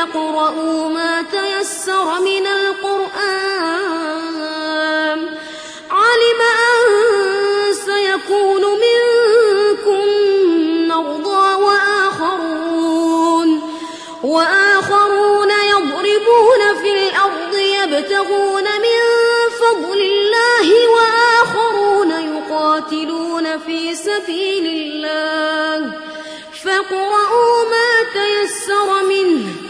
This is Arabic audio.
فاقرؤوا ما تيسر من القرآن. علم أن سيكون منكم مرضى وآخرون. وآخرون يضربون في الأرض يبتغون من فضل الله وآخرون يقاتلون في سبيل الله. فاقرؤوا ما تيسر منه